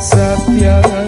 setia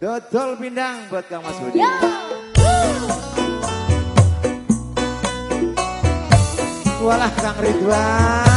Dodol pindang buat Kang Mas Budi. Ya. Walah Kang Ridwan.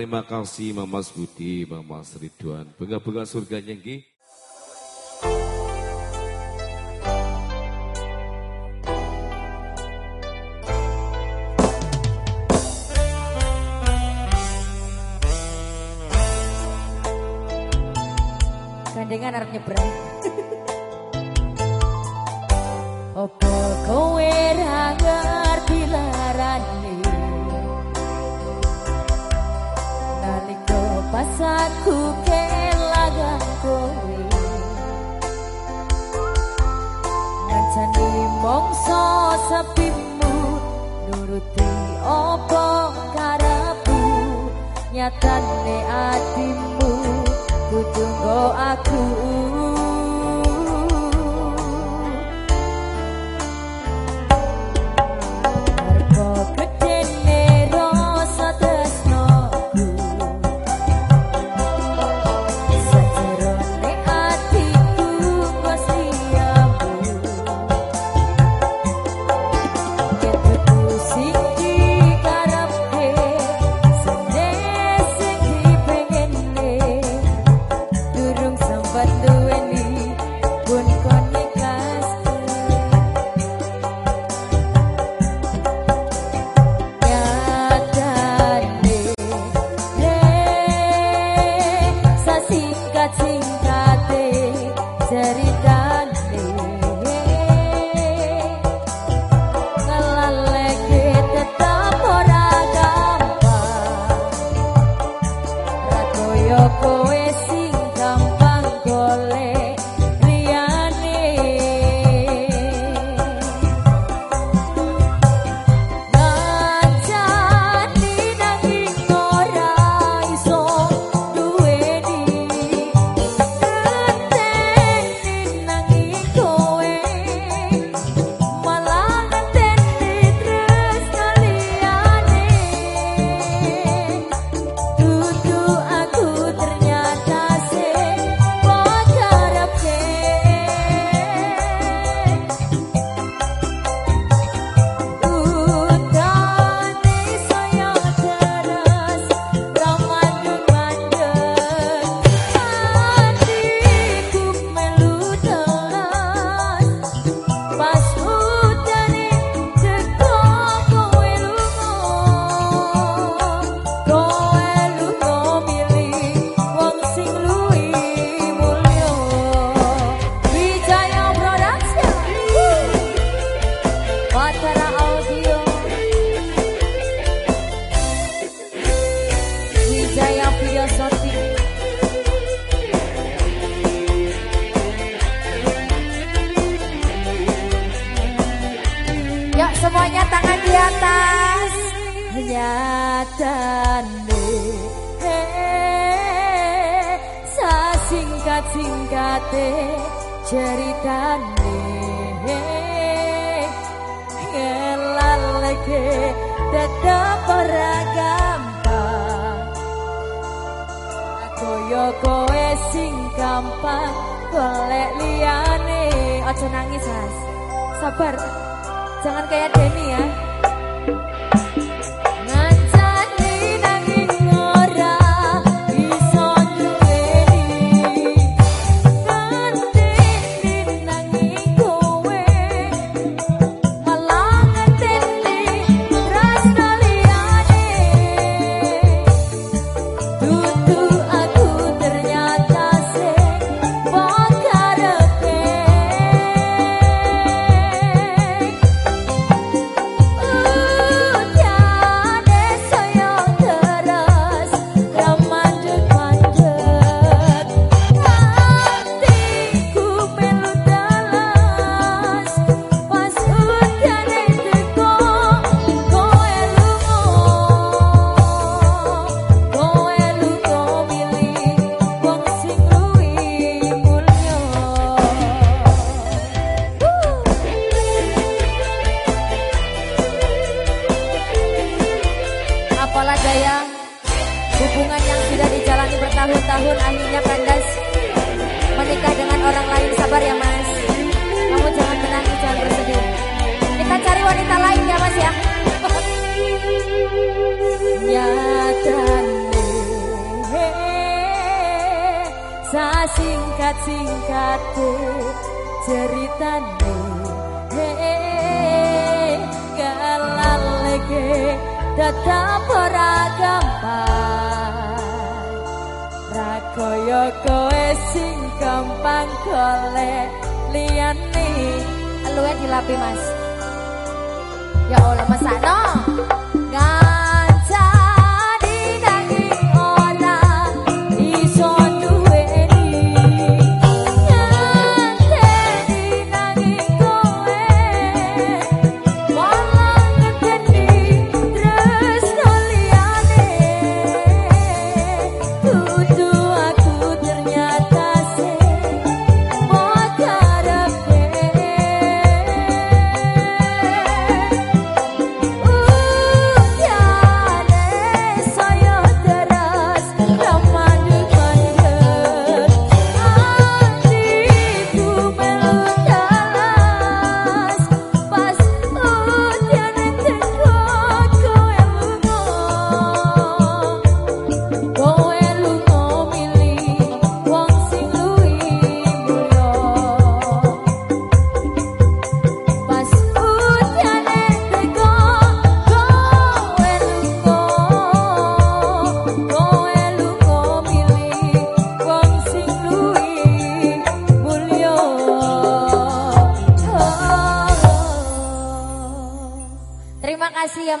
terima kasih Mama Budi, Mama Ridwan. Bunga-bunga surganya nggih. Gandengan arep nyebrang.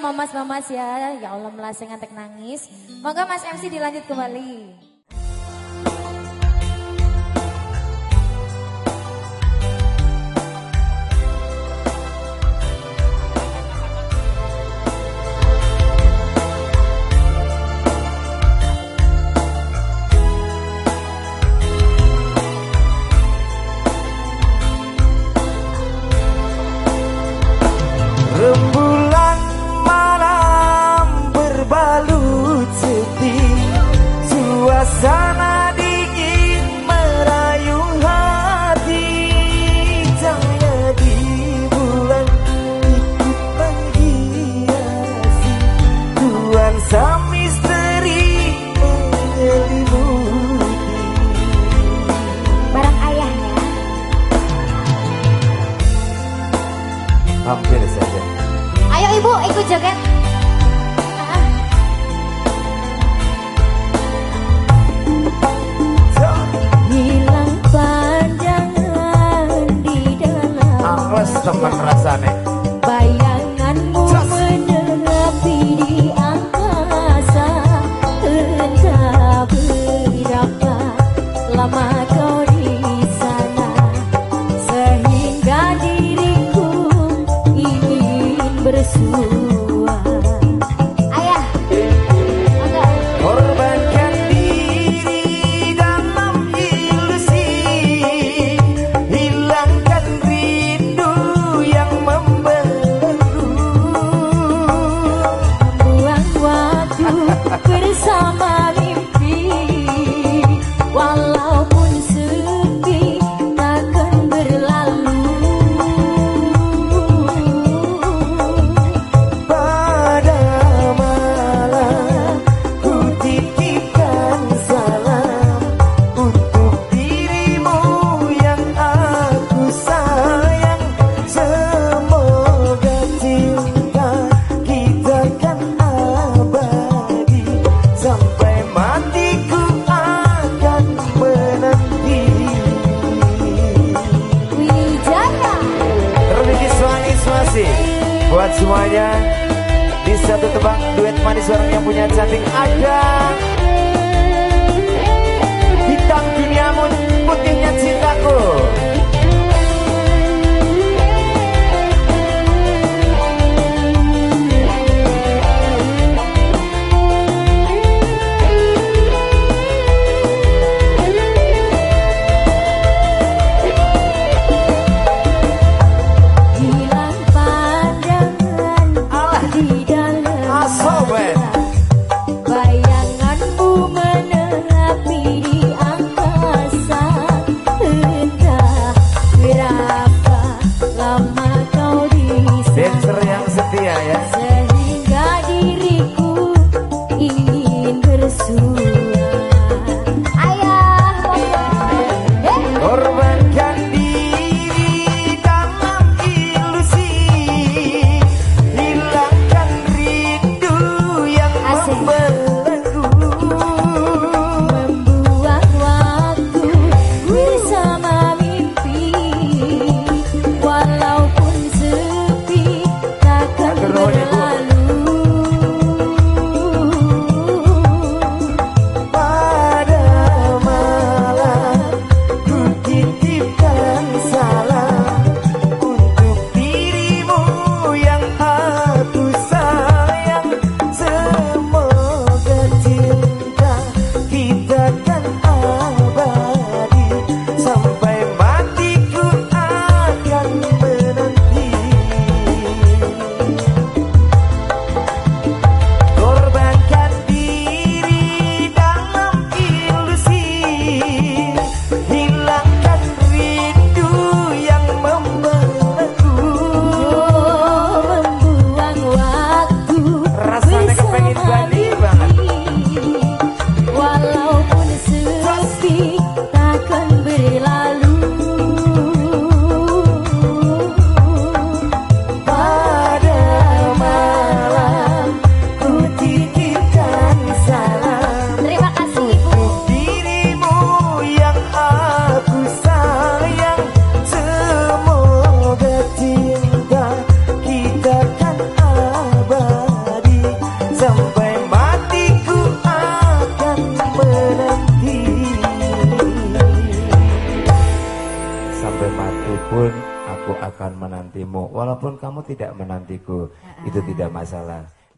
mamas-mamas ya. Ya Allah melasengan tek nangis. Moga Mas MC dilanjut kembali. merasa rasane ya.